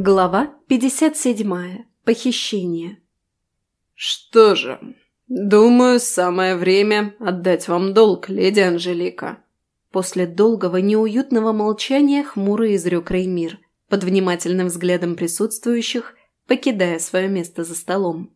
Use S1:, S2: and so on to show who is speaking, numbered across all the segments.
S1: Глава 57. Похищение.
S2: «Что же, думаю, самое время отдать вам долг, леди Анжелика».
S1: После долгого неуютного молчания хмуро изрек Реймир, под внимательным взглядом присутствующих, покидая свое место за столом.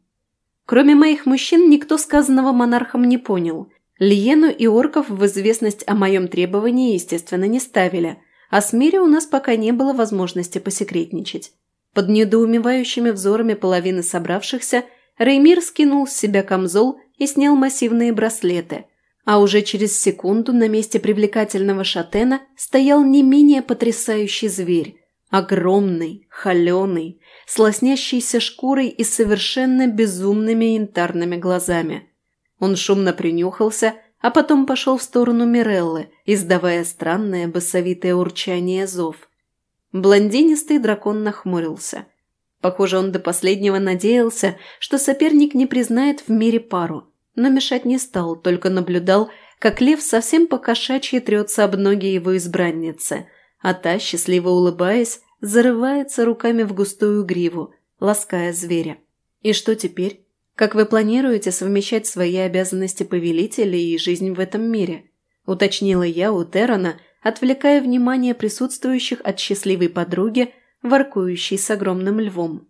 S1: Кроме моих мужчин, никто сказанного монархом не понял. Лиену и орков в известность о моем требовании, естественно, не ставили – а с Мири у нас пока не было возможности посекретничать. Под недоумевающими взорами половины собравшихся Реймир скинул с себя камзол и снял массивные браслеты, а уже через секунду на месте привлекательного шатена стоял не менее потрясающий зверь, огромный, холеный, с лоснящейся шкурой и совершенно безумными янтарными глазами. Он шумно принюхался – а потом пошел в сторону Миреллы, издавая странное басовитое урчание зов. Блондинистый дракон нахмурился. Похоже, он до последнего надеялся, что соперник не признает в мире пару, но мешать не стал, только наблюдал, как лев совсем по-кошачьи трется об ноги его избранницы, а та, счастливо улыбаясь, зарывается руками в густую гриву, лаская зверя. И что теперь? Как вы планируете совмещать свои обязанности повелителя и жизнь в этом мире?» – уточнила я у Террана, отвлекая внимание присутствующих от счастливой подруги, воркующей с огромным львом.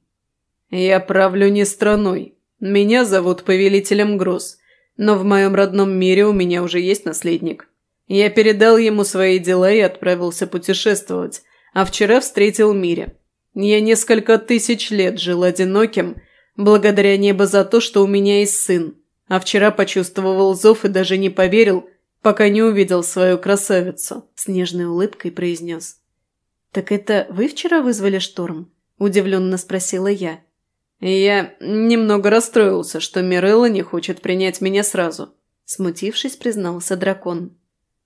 S2: «Я правлю не страной. Меня зовут повелителем Гроз, но в моем родном мире у меня уже есть наследник. Я передал ему свои дела и отправился путешествовать, а вчера встретил Мире. Я несколько тысяч лет жил одиноким – Благодаря небо за то, что у меня есть сын. А вчера почувствовал зов и даже не поверил, пока не увидел свою красавицу», – с нежной улыбкой произнес.
S1: «Так это вы вчера вызвали шторм?» – удивленно спросила я.
S2: «Я немного расстроился, что Мирелла не хочет принять меня сразу», – смутившись, признался дракон.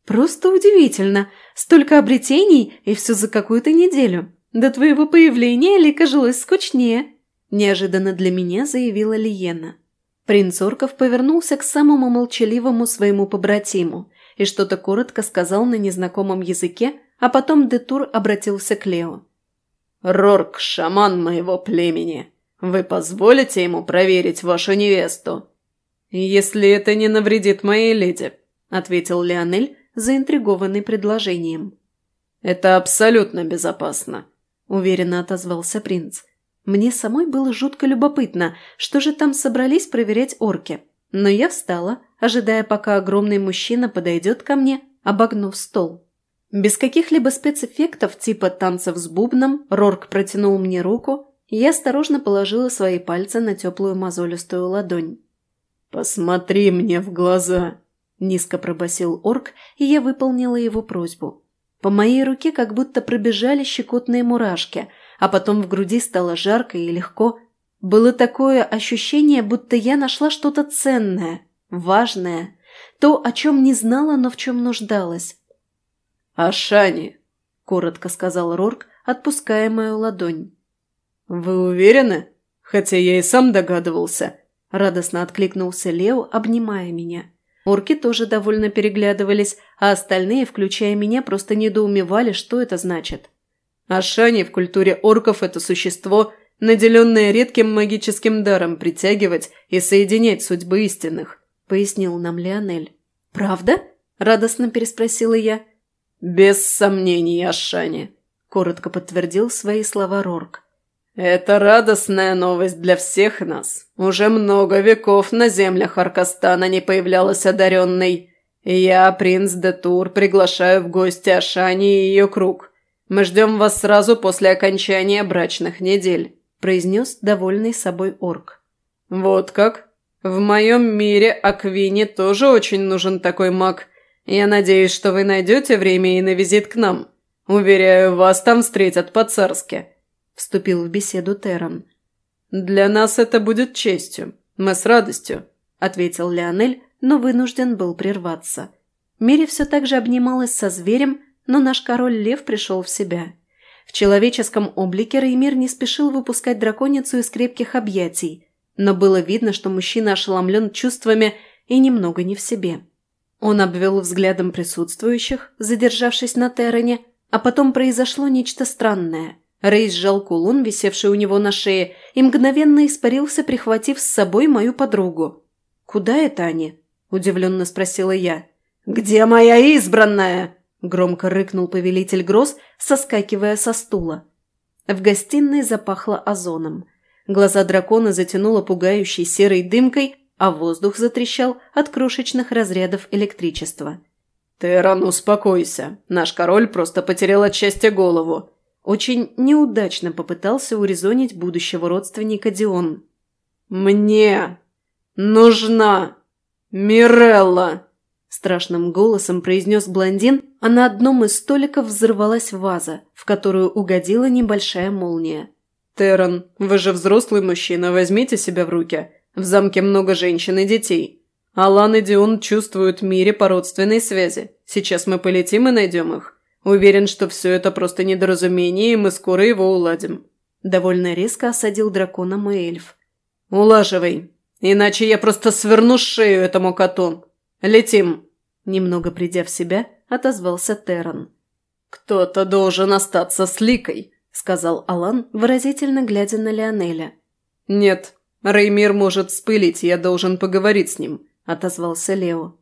S1: «Просто удивительно! Столько обретений, и все за какую-то неделю. До твоего появления Лика жилось скучнее», – неожиданно для меня заявила Лиена. Принц Орков повернулся к самому молчаливому своему побратиму и что-то коротко сказал на незнакомом языке, а потом Детур обратился к Лео.
S2: «Рорк, шаман моего племени, вы позволите ему проверить вашу невесту?» «Если это не навредит моей леди», – ответил Леонель, заинтригованный предложением. «Это абсолютно безопасно», – уверенно отозвался принц.
S1: Мне самой было жутко любопытно, что же там собрались проверять орки. Но я встала, ожидая, пока огромный мужчина подойдет ко мне, обогнув стол. Без каких-либо спецэффектов типа танцев с бубном Рорк протянул мне руку, и я осторожно положила свои пальцы на теплую мозолистую ладонь.
S2: «Посмотри мне в глаза!» – низко пробасил орк, и я выполнила его просьбу.
S1: По моей руке как будто пробежали щекотные мурашки – а потом в груди стало жарко и легко. Было такое ощущение, будто я нашла что-то ценное, важное, то, о чем не знала, но в чем нуждалась.
S2: «Ашани», — коротко сказал Рорк, отпуская мою ладонь. «Вы уверены? Хотя я и сам догадывался», — радостно откликнулся Лео, обнимая меня.
S1: Орки тоже довольно переглядывались, а остальные, включая меня, просто недоумевали, что это значит.
S2: Ашани в культуре орков – это существо, наделенное редким магическим даром притягивать и соединять судьбы истинных», – пояснил нам Леонель.
S1: «Правда?» – радостно переспросила я.
S2: «Без сомнений, Ашани», – коротко подтвердил свои слова Рорк. «Это радостная новость для всех нас. Уже много веков на землях Аркастана не появлялась одаренной. Я, принц Детур, приглашаю в гости Ашани и ее круг». Мы ждем вас сразу после окончания брачных недель», – произнес довольный собой орк. «Вот как? В моем мире Аквине тоже очень нужен такой маг. Я надеюсь, что вы найдете время и на визит к нам. Уверяю, вас там встретят по-царски», – вступил в беседу Терран. «Для нас это будет честью. Мы с радостью», – ответил Леонель, но вынужден был прерваться.
S1: Мири все так же обнималась со зверем, но наш король-лев пришел в себя. В человеческом облике Реймир не спешил выпускать драконицу из крепких объятий, но было видно, что мужчина ошеломлен чувствами и немного не в себе. Он обвел взглядом присутствующих, задержавшись на Террене, а потом произошло нечто странное. Рэй сжал кулон, висевший у него на шее, и мгновенно испарился, прихватив с собой мою подругу. «Куда это они?» – удивленно спросила я. «Где моя избранная?» – громко рыкнул повелитель гроз, соскакивая со стула. В гостиной запахло озоном. Глаза дракона затянуло пугающей серой дымкой, а воздух затрещал от крошечных разрядов электричества.
S2: «Терран, успокойся. Наш король просто потерял от счастья голову».
S1: Очень неудачно попытался урезонить будущего родственника Дион.
S2: «Мне нужна Мирелла!»
S1: Страшным голосом произнес блондин, а на одном из столиков взорвалась ваза, в которую угодила небольшая молния.
S2: «Терран, вы же взрослый мужчина, возьмите себя в руки. В замке много женщин и детей. Алан и Дион чувствуют в мире по родственной связи. Сейчас мы полетим и найдем их. Уверен, что все это просто недоразумение, и мы скоро его уладим».
S1: Довольно резко осадил дракона мой эльф.
S2: «Улаживай, иначе я просто сверну шею этому коту. Летим!»
S1: Немного придя в себя, отозвался Терран.
S2: «Кто-то должен остаться с Ликой», — сказал
S1: Алан, выразительно глядя на Леонеля.
S2: «Нет, Реймир может спылить, я должен поговорить с ним», — отозвался Лео.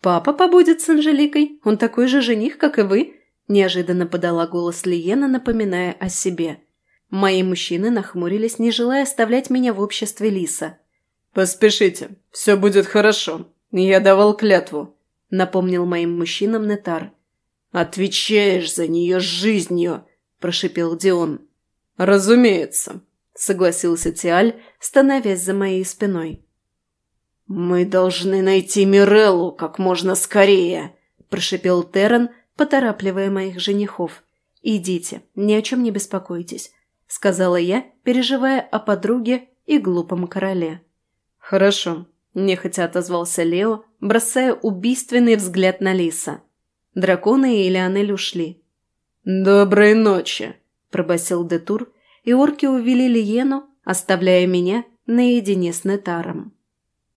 S1: «Папа побудет с Анжеликой, он такой же жених, как и вы», – неожиданно подала голос Лиена, напоминая о себе. Мои мужчины нахмурились, не желая оставлять меня в обществе Лиса.
S2: «Поспешите, все будет хорошо. Я давал клятву», – напомнил моим мужчинам Нетар.
S1: «Отвечаешь за нее жизнью», – прошипел Дион.
S2: «Разумеется», – согласился Тиаль, становясь за моей спиной.
S1: «Мы должны найти Миреллу как можно скорее», – прошипел Террен, поторапливая моих женихов. «Идите, ни о чем не беспокойтесь», – сказала я, переживая о подруге и глупом короле.
S2: «Хорошо», – нехотя отозвался Лео, бросая убийственный взгляд на Лиса. Драконы и Элеонель ушли.
S1: «Доброй ночи», – пробасил Детур, и орки увели Лиену, оставляя меня наедине с Нетаром.